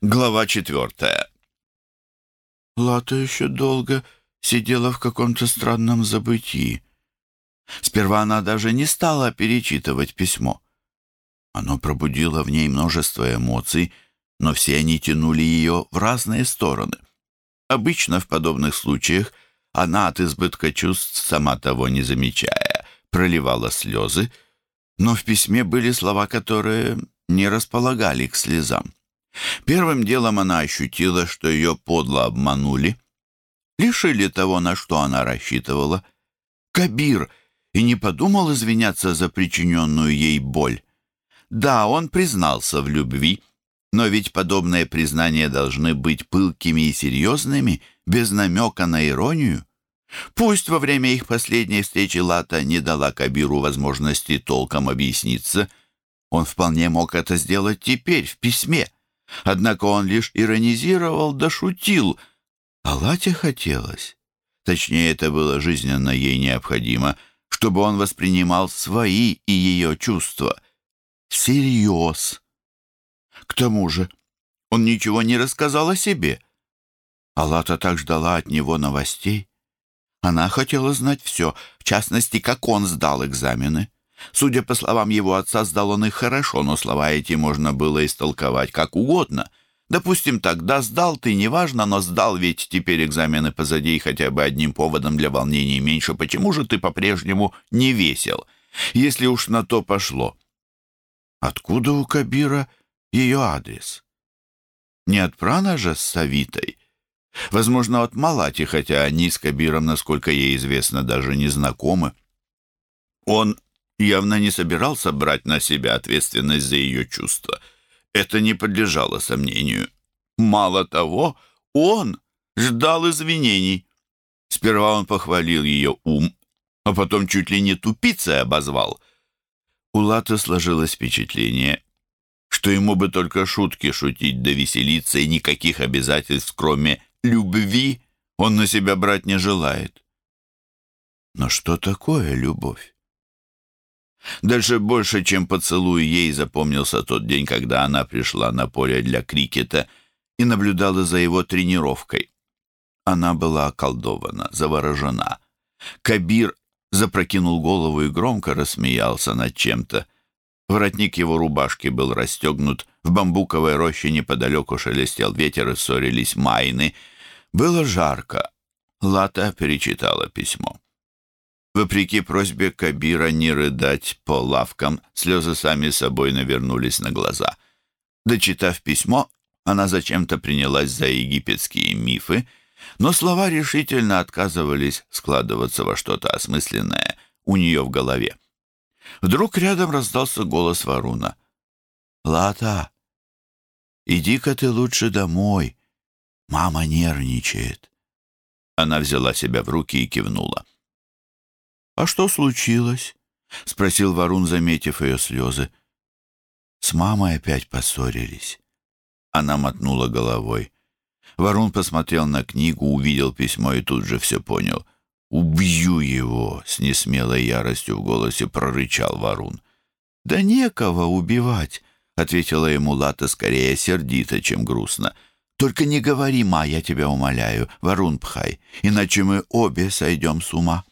Глава четвертая. Лата еще долго сидела в каком-то странном забытии. Сперва она даже не стала перечитывать письмо. Оно пробудило в ней множество эмоций, но все они тянули ее в разные стороны. Обычно в подобных случаях она от избытка чувств, сама того не замечая, проливала слезы, но в письме были слова, которые не располагали к слезам. Первым делом она ощутила, что ее подло обманули, лишили того, на что она рассчитывала. Кабир и не подумал извиняться за причиненную ей боль. Да, он признался в любви, но ведь подобные признания должны быть пылкими и серьезными, без намека на иронию. Пусть во время их последней встречи Лата не дала Кабиру возможности толком объясниться, он вполне мог это сделать теперь, в письме. Однако он лишь иронизировал да шутил, а Лате хотелось. Точнее, это было жизненно ей необходимо, чтобы он воспринимал свои и ее чувства. Всерьез. К тому же он ничего не рассказал о себе. Алата так ждала от него новостей. Она хотела знать все, в частности, как он сдал экзамены. Судя по словам его отца, сдал он их хорошо, но слова эти можно было истолковать как угодно. Допустим, тогда сдал ты, неважно, но сдал, ведь теперь экзамены позади и хотя бы одним поводом для волнений меньше. Почему же ты по-прежнему не весел, если уж на то пошло? Откуда у Кабира ее адрес? Не от Прана же с Савитой? Возможно, от Малати, хотя они с Кабиром, насколько ей известно, даже не знакомы. Он явно не собирался брать на себя ответственность за ее чувства. Это не подлежало сомнению. Мало того, он ждал извинений. Сперва он похвалил ее ум, а потом чуть ли не тупицей обозвал. У Латы сложилось впечатление, что ему бы только шутки шутить да веселиться, и никаких обязательств, кроме любви, он на себя брать не желает. Но что такое любовь? Дальше больше, чем поцелуй, ей запомнился тот день, когда она пришла на поле для крикета и наблюдала за его тренировкой. Она была околдована, заворожена. Кабир запрокинул голову и громко рассмеялся над чем-то. Воротник его рубашки был расстегнут, в бамбуковой роще неподалеку шелестел ветер и ссорились майны. Было жарко. Лата перечитала письмо. Вопреки просьбе Кабира не рыдать по лавкам, слезы сами собой навернулись на глаза. Дочитав письмо, она зачем-то принялась за египетские мифы, но слова решительно отказывались складываться во что-то осмысленное у нее в голове. Вдруг рядом раздался голос Варуна. «Лата, иди-ка ты лучше домой. Мама нервничает». Она взяла себя в руки и кивнула. «А что случилось?» — спросил Варун, заметив ее слезы. «С мамой опять поссорились». Она мотнула головой. Варун посмотрел на книгу, увидел письмо и тут же все понял. «Убью его!» — с несмелой яростью в голосе прорычал Варун. «Да некого убивать!» — ответила ему Лата скорее сердито, чем грустно. «Только не говори, ма, я тебя умоляю, Варун Пхай, иначе мы обе сойдем с ума».